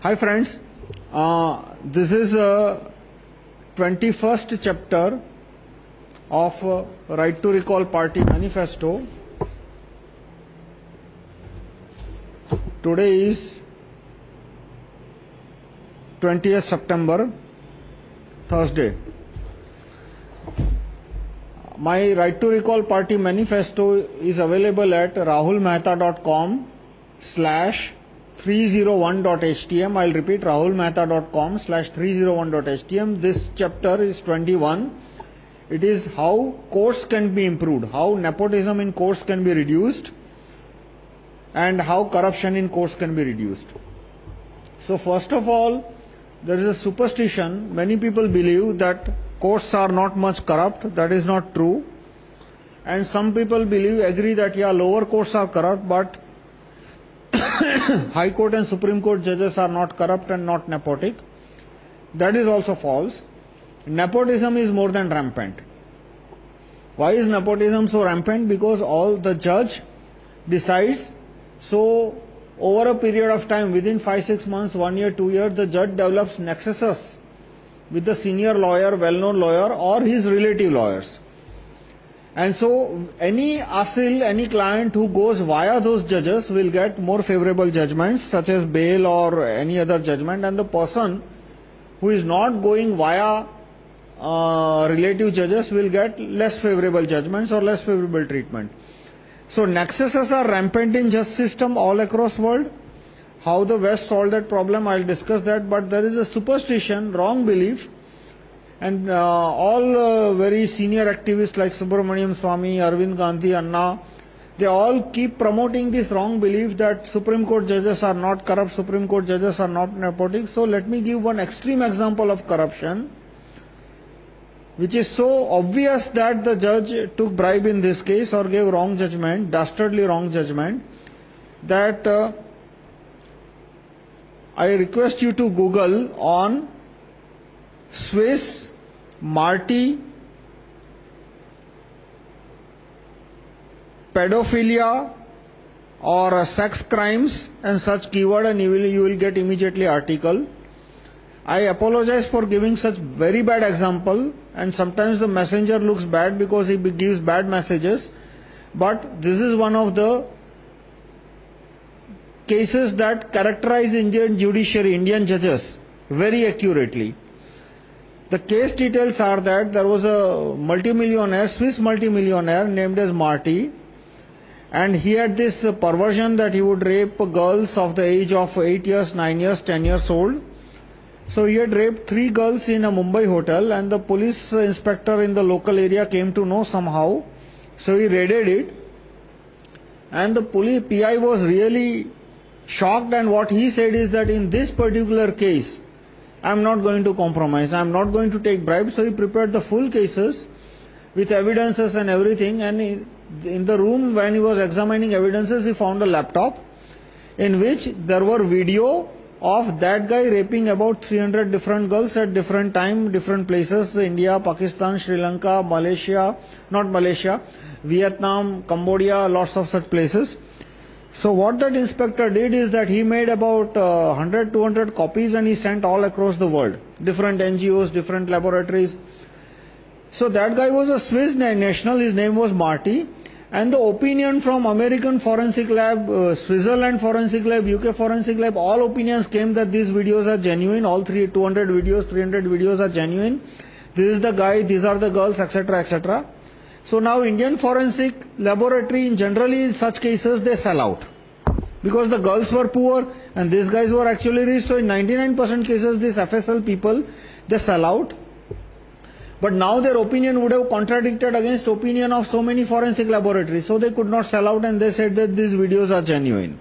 Hi friends, uh, this is uh, 21st chapter of uh, Right to Recall Party Manifesto. Today is 20th September, Thursday. My Right to Recall Party Manifesto is available at rahulmehta.com slash 301.htm. I'll repeat rahulmehta.com slash 301.htm. This chapter is 21. It is how courts can be improved, how nepotism in courts can be reduced, and how corruption in courts can be reduced. So, first of all, there is a superstition. Many people believe that courts are not much corrupt. That is not true. And some people believe, agree that, yeah, lower courts are corrupt, but High Court and Supreme Court judges are not corrupt and not nepotic. That is also false. Nepotism is more than rampant. Why is nepotism so rampant? Because all the judge decides. So, over a period of time, within 5 6 months, 1 year, 2 years, the judge develops nexuses with the senior lawyer, well known lawyer, or his relative lawyers. And so, any asil, any client who goes via those judges will get more favorable judgments, such as bail or any other judgment, and the person who is not going via uh, relative judges will get less favorable judgments or less favorable treatment. So, nexuses are rampant in justice system all across world. How the West solved that problem, I'll discuss that, but there is a superstition, wrong belief and uh, all uh, very senior activists like Subramanian Swamy, Arvind Gandhi, Anna, they all keep promoting this wrong belief that Supreme Court judges are not corrupt, Supreme Court judges are not nepotic. So let me give one extreme example of corruption, which is so obvious that the judge took bribe in this case or gave wrong judgment, dastardly wrong judgment, that uh, I request you to Google on Swiss Marty, pedophilia, or uh, sex crimes and such keyword, and you will, you will get immediately article. I apologize for giving such very bad example, and sometimes the messenger looks bad because he gives bad messages. But this is one of the cases that characterize Indian judiciary, Indian judges, very accurately. The case details are that there was a multimillionaire, Swiss multimillionaire named as Marty, and he had this perversion that he would rape girls of the age of 8 years, 9 years, 10 years old. So he had raped three girls in a Mumbai hotel, and the police inspector in the local area came to know somehow. So he raided it, and the police PI was really shocked. And what he said is that in this particular case, I'm not going to compromise. I'm not going to take bribes. So he prepared the full cases with evidences and everything. And in the room, when he was examining evidences, he found a laptop in which there were video of that guy raping about 300 different girls at different time, different places India, Pakistan, Sri Lanka, Malaysia, not Malaysia, Vietnam, Cambodia, lots of such places. So, what that inspector did is that he made about uh, 100 200 copies and he sent all across the world, different NGOs, different laboratories. So, that guy was a Swiss national, his name was Marty. And the opinion from American Forensic Lab, uh, Switzerland Forensic Lab, UK Forensic Lab, all opinions came that these videos are genuine. All three, 200 videos, 300 videos are genuine. This is the guy, these are the girls, etc. etc. So now Indian forensic laboratory in generally in such cases they sell out. Because the girls were poor and these guys were actually rich. So in 99% cases these FSL people they sell out. But now their opinion would have contradicted against opinion of so many forensic laboratories. So they could not sell out and they said that these videos are genuine.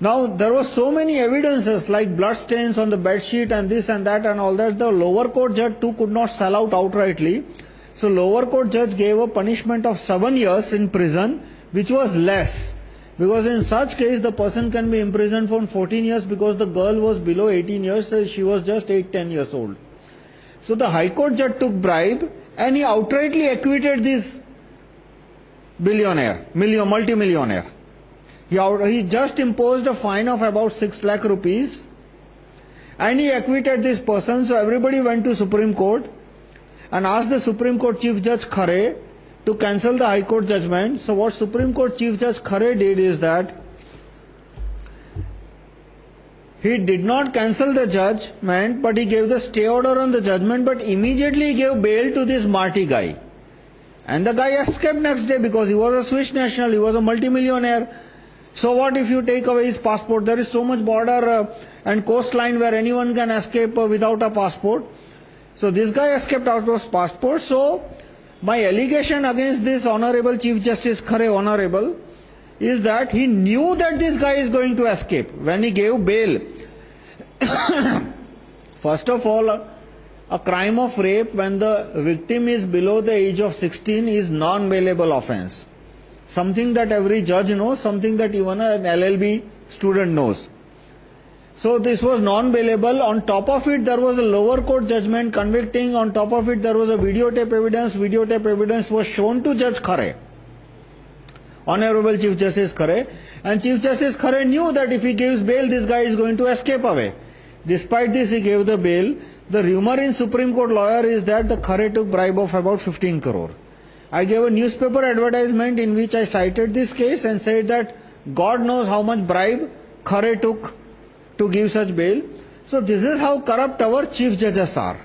Now there were so many evidences like blood stains on the bed sheet and this and that and all that. The lower court judge too could not sell out outrightly. So, lower court judge gave a punishment of 7 years in prison, which was less. Because in such case, the person can be imprisoned for 14 years because the girl was below 18 years, so she was just 8 10 years old. So, the High Court judge took bribe and he outrightly acquitted this billionaire, million, multimillionaire. He, out, he just imposed a fine of about 6 lakh rupees And he acquitted this person, so everybody went to Supreme Court and asked the Supreme Court Chief Judge Khare to cancel the High Court judgment. So, what Supreme Court Chief Judge Khare did is that he did not cancel the judgment, but he gave the stay order on the judgment, but immediately gave bail to this Marty guy. And the guy escaped next day because he was a Swiss national, he was a multimillionaire. So, what if you take away his passport? There is so much border uh, and coastline where anyone can escape uh, without a passport. So, this guy escaped out of passport. So, my allegation against this Honorable Chief Justice Khare, Honorable, is that he knew that this guy is going to escape when he gave bail. First of all, a crime of rape when the victim is below the age of 16 is non bailable offense. Something that every judge knows, something that even an LLB student knows. So this was non bailable. On top of it, there was a lower court judgment convicting. On top of it, there was a videotape evidence. Videotape evidence was shown to Judge Khare. Honorable Chief Justice Khare. And Chief Justice Khare knew that if he gives bail, this guy is going to escape away. Despite this, he gave the bail. The rumor in Supreme Court lawyer is that the Khare took bribe of about 15 crore. I gave a newspaper advertisement in which I cited this case and said that God knows how much bribe Khare took to give such bail. So, this is how corrupt our chief judges are.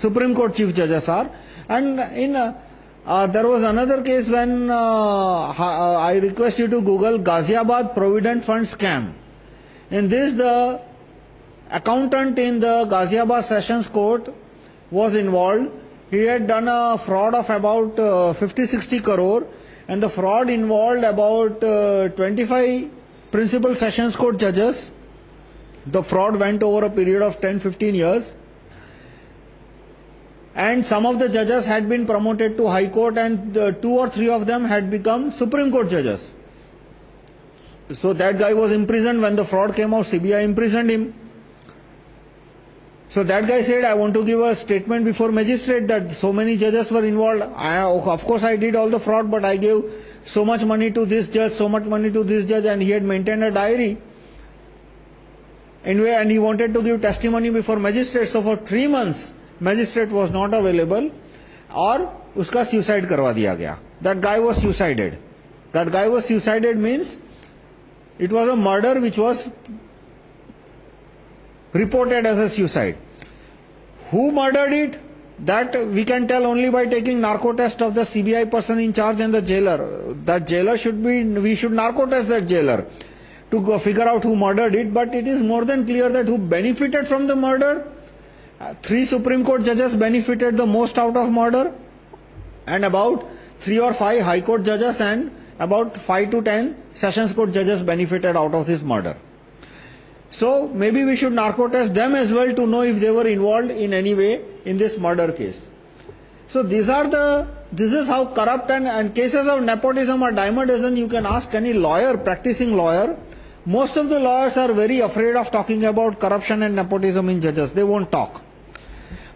Supreme Court chief judges are. And in uh, uh, there was another case when uh, I request you to Google Ghaziabad Provident Fund scam. In this, the accountant in the Ghaziabad Sessions Court was involved. He had done a fraud of about uh, 50 60 crore, and the fraud involved about uh, 25 principal Sessions Court judges. The fraud went over a period of 10 15 years. And some of the judges had been promoted to High Court, and uh, two or three of them had become Supreme Court judges. So that guy was imprisoned when the fraud came out, CBI imprisoned him. So that guy said, I want to give a statement before magistrate that so many judges were involved. I, of course, I did all the fraud, but I gave so much money to this judge, so much money to this judge, and he had maintained a diary. Anyway, and he wanted to give testimony before magistrate. So for three months, magistrate was not available or uska suicide karwa diya gaya. That guy was suicided. That guy was suicided means it was a murder which was reported as a suicide. Who murdered it? That we can tell only by taking narco test of the CBI person in charge and the jailer. That jailer should be, we should narco test that jailer to figure out who murdered it, but it is more than clear that who benefited from the murder uh, three Supreme Court judges benefited the most out of murder, and about three or five High Court judges and about five to ten Sessions Court judges benefited out of this murder. So, maybe we should narco test them as well to know if they were involved in any way in this murder case. So, these are the, this is how corrupt and, and cases of nepotism or dime you can ask any lawyer, practicing lawyer. Most of the lawyers are very afraid of talking about corruption and nepotism in judges. They won't talk.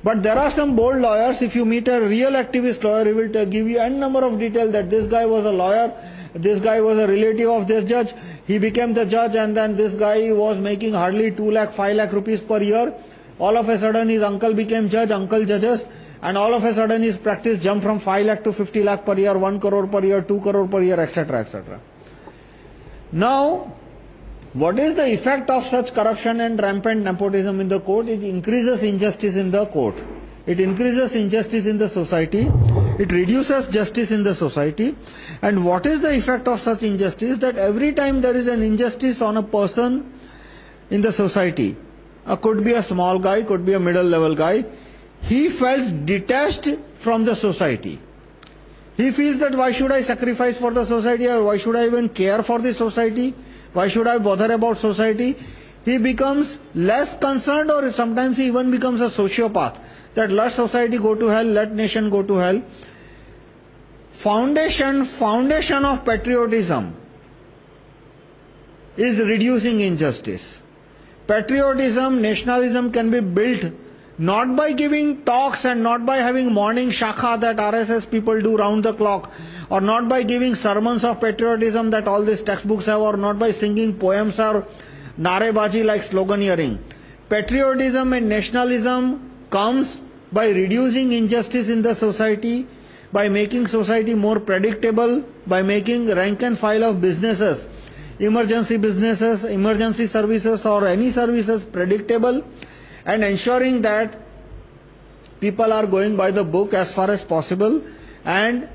But there are some bold lawyers, if you meet a real activist lawyer, he will give you n number of details that this guy was a lawyer, this guy was a relative of this judge, he became the judge, and then this guy was making hardly 2 lakh, 5 lakh rupees per year. All of a sudden, his uncle became judge, uncle judges, and all of a sudden, his practice jumped from 5 lakh to 50 lakh per year, 1 crore per year, 2 crore per year, etc. etc. Now, what is the effect of such corruption and rampant nepotism in the court? It increases injustice in the court. It increases injustice in the society. It reduces justice in the society. And what is the effect of such injustice? That every time there is an injustice on a person in the society, could be a small guy, could be a middle level guy, he feels detached from the society. He feels that why should I sacrifice for the society or why should I even care for the society? Why should I bother about society? He becomes less concerned, or sometimes he even becomes a sociopath. That let society go to hell, let nation go to hell. Foundation, foundation of patriotism is reducing injustice. Patriotism, nationalism can be built not by giving talks and not by having morning shakha that RSS people do round the clock, or not by giving sermons of patriotism that all these textbooks have, or not by singing poems or narebaji like sloganeering. patriotism and nationalism comes by reducing injustice in the society, by making society more predictable, by making rank and file of businesses, emergency businesses, emergency services, or any services predictable, and ensuring that people are going by the book as far as possible, and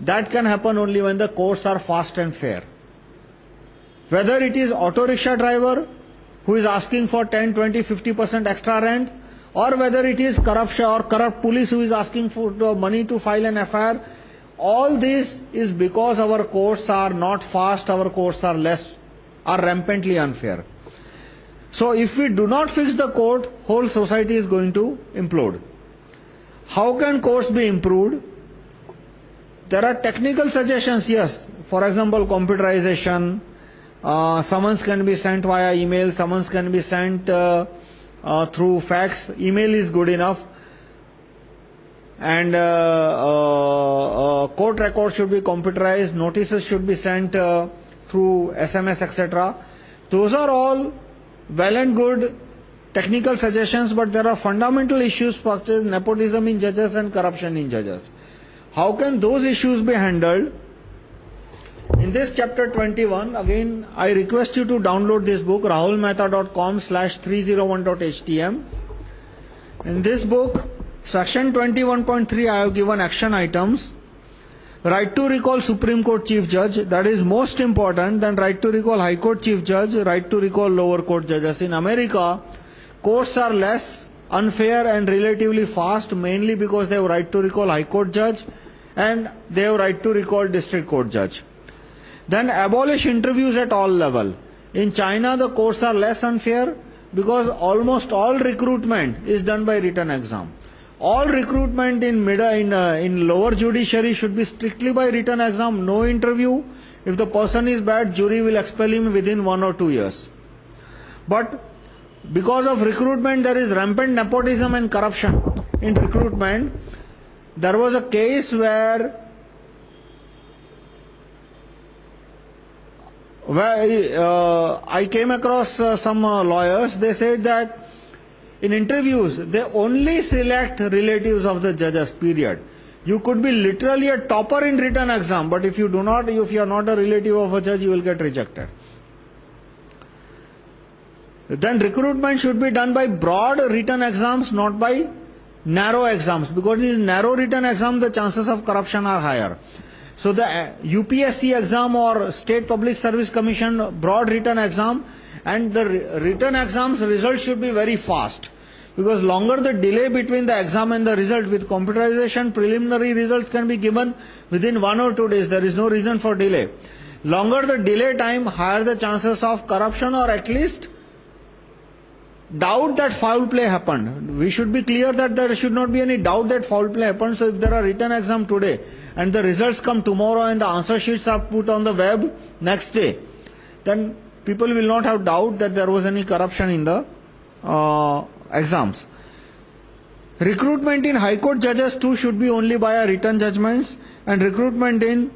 that can happen only when the courts are fast and fair. Whether it is auto rickshaw driver who is asking for 10, 20, 50% extra rent, or whether it is corruption or corrupt police who is asking for money to file an FIR, all this is because our courts are not fast, our courts are less, are rampantly unfair. So, if we do not fix the court, whole society is going to implode. How can courts be improved? There are technical suggestions, yes. For example, computerization, uh, summons can be sent via email, summons can be sent uh, uh, through fax. Email is good enough. And uh, uh, court records should be computerized, notices should be sent through SMS, etc. Those are all well and good technical suggestions, but there are fundamental issues such as nepotism in judges and corruption in judges. How can those issues be handled? In this chapter 21, again, I request you to download this book, rahulmehta.com slash 301.htm. In this book, section 21.3, I have given action items. Right to recall Supreme Court Chief Judge, that is most important than right to recall High Court Chief Judge, right to recall lower court judges. In America, courts are less unfair and relatively fast, mainly because they have right to recall High Court Judge and they have right to recall District Court Judge. Then abolish interviews at all level. In China, the courts are less unfair because almost all recruitment is done by written exam. All recruitment in, mid, in, uh, in lower judiciary should be strictly by written exam, no interview. If the person is bad, jury will expel him within one or two years. But because of recruitment, there is rampant nepotism and corruption in recruitment. There was a case where where uh, I came across uh, some uh, lawyers, they said that in interviews, they only select relatives of the judges, period. You could be literally a topper in written exam, but if you do not, if you are not a relative of a judge, you will get rejected. Then recruitment should be done by broad written exams, not by narrow exams, because in narrow written exams, the chances of corruption are higher. So the UPSC uh, exam or State Public Service Commission broad written exam and the written exams result should be very fast. Because longer the delay between the exam and the result with computerization, preliminary results can be given within one or two days. There is no reason for delay. Longer the delay time, higher the chances of corruption or at least doubt that foul play happened. We should be clear that there should not be any doubt that foul play happened. So if there are written exam today, and the results come tomorrow and the answer sheets are put on the web next day, then people will not have doubt that there was any corruption in the uh, exams. Recruitment in High Court judges too should be only via written judgments, and recruitment in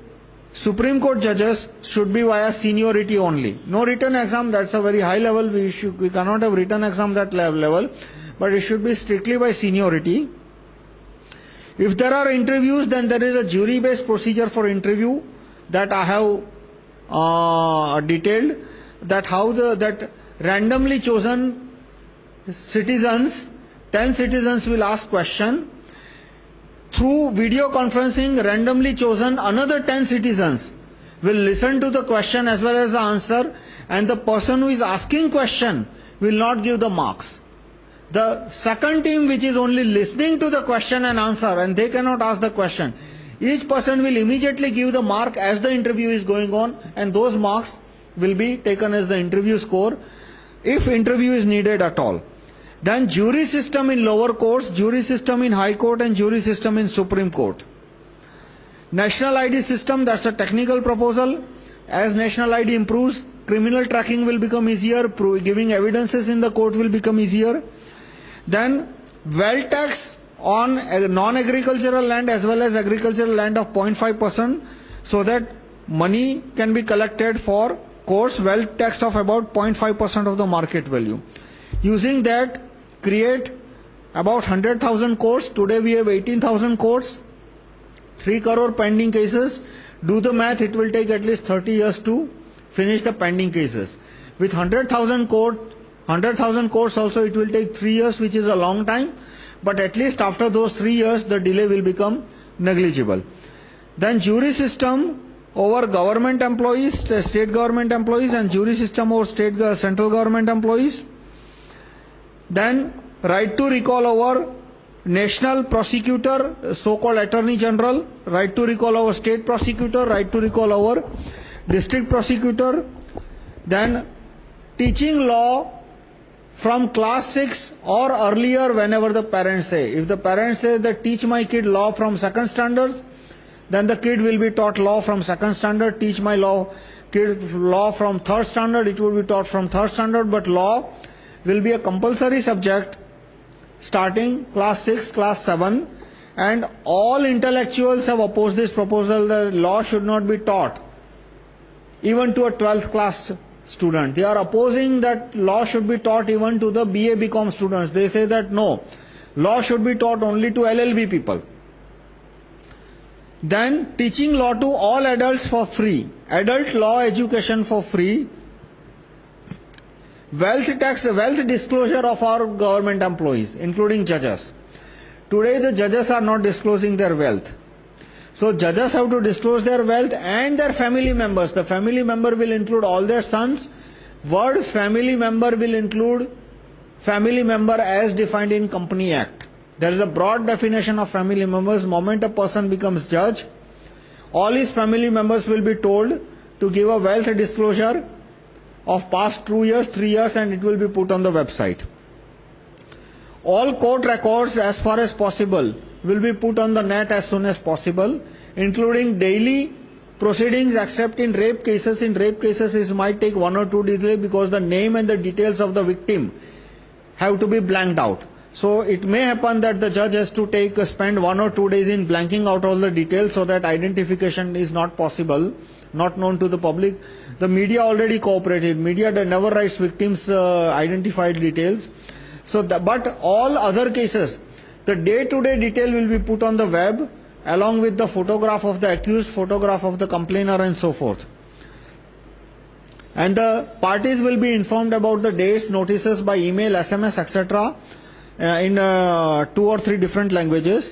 Supreme Court judges should be via seniority only. No written exam, that's a very high level. We, should, we cannot have written exam that level, but it should be strictly by seniority. If there are interviews, then there is a jury based procedure for interview that I have uh, detailed. That how the that randomly chosen citizens, 10 citizens will ask question. Through video conferencing, randomly chosen another 10 citizens will listen to the question as well as the answer, and the person who is asking question will not give the marks. The second team, which is only listening to the question and answer, and they cannot ask the question, each person will immediately give the mark as the interview is going on, and those marks will be taken as the interview score if interview is needed at all. Then, jury system in lower courts, jury system in high court, and jury system in Supreme Court. National ID system, that's a technical proposal. As national ID improves, criminal tracking will become easier, giving evidences in the court will become easier. Then, wealth tax on non agricultural land as well as agricultural land of 0.5% so that money can be collected for course wealth tax of about 0.5% of the market value. Using that, create about 100,000 courts. Today we have 18,000 courts, 3 crore pending cases. Do the math, it will take at least 30 years to finish the pending cases. With 100,000 court, 100,000 courts also, it will take 3 years, which is a long time. But at least after those 3 years, the delay will become negligible. Then jury system over government employees, state government employees, and jury system over state, central government employees. Then right to recall over national prosecutor, so called attorney general, right to recall over state prosecutor, right to recall over district prosecutor. Then teaching law from class 6 or earlier whenever the parents say. If the parents say that teach my kid law from second standards, then the kid will be taught law from second standard, teach my law, kid law from third standard, it will be taught from third standard, but law will be a compulsory subject starting class 6, class 7, and all intellectuals have opposed this proposal that law should not be taught, even to a 12th class student. They are opposing that law should be taught even to the BA BCom students. They say that no, law should be taught only to LLB people. Then teaching law to all adults for free. Adult law education for free wealth tax, wealth disclosure of our government employees, including judges. Today, the judges are not disclosing their wealth. So, judges have to disclose their wealth and their family members. The family member will include all their sons. Word family member will include family member as defined in Company Act. There is a broad definition of family members. Moment a person becomes judge, all his family members will be told to give a wealth disclosure of past two years, three years, and it will be put on the website. All court records, as far as possible, will be put on the net as soon as possible, including daily proceedings, except in rape cases. In rape cases, it might take one or two days because the name and the details of the victim have to be blanked out. So, it may happen that the judge has to take, spend one or two days in blanking out all the details so that identification is not possible not known to the public. The media already cooperated. Media never writes victims' uh, identified details. So, the, but all other cases, the day to day detail will be put on the web along with the photograph of the accused, photograph of the complainer, and so forth. And the parties will be informed about the dates, notices by email, SMS, etc., uh, in uh, two or three different languages.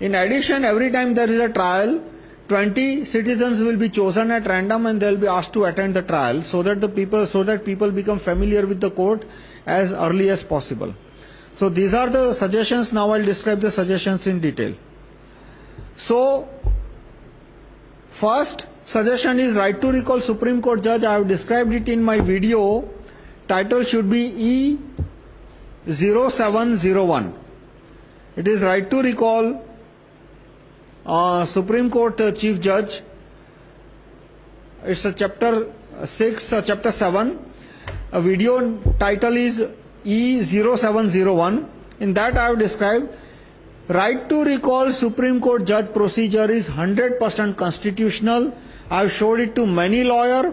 In addition, every time there is a trial, 20 citizens will be chosen at random and they'll be asked to attend the trial so that the people, so that people become familiar with the court as early as possible. So these are the suggestions. Now I'll describe the suggestions in detail. So, first suggestion is right to recall Supreme Court judge. I have described it in my video. Title should be E0701. It is right to recall uh, Supreme Court uh, Chief Judge. It's a chapter 6, uh, chapter 7. A video title is E0701. In that, I have described right to recall Supreme Court judge procedure is 100% constitutional. I have showed it to many lawyers.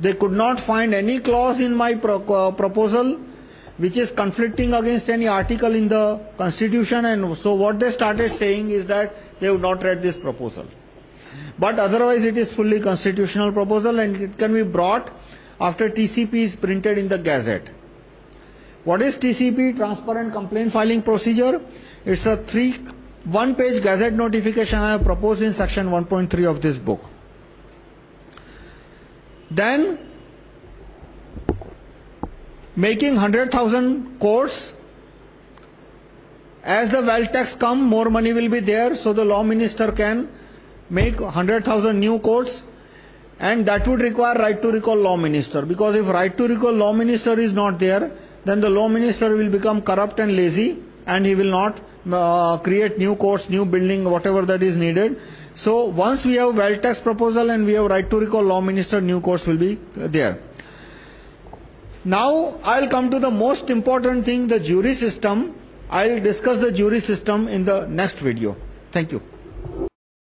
They could not find any clause in my uh, proposal which is conflicting against any article in the constitution. And so, what they started saying is that they have not read this proposal. But otherwise, it is fully constitutional proposal and it can be brought after TCP is printed in the Gazette. What is TCP? Transparent Complaint Filing Procedure. It's a three, one page Gazette notification I have proposed in section 1.3 of this book. Then, making 100,000 courts as the wealth tax come, more money will be there, so the law minister can make 100,000 new courts, and that would require right to recall law minister. Because if right to recall law minister is not there, then the law minister will become corrupt and lazy, and he will not uh, create new courts, new building, whatever that is needed. So once we have wealth tax proposal and we have right to recall law minister, new courts will be there. Now I'll come to the most important thing, the jury system. I'll discuss the jury system in the next video. Thank you.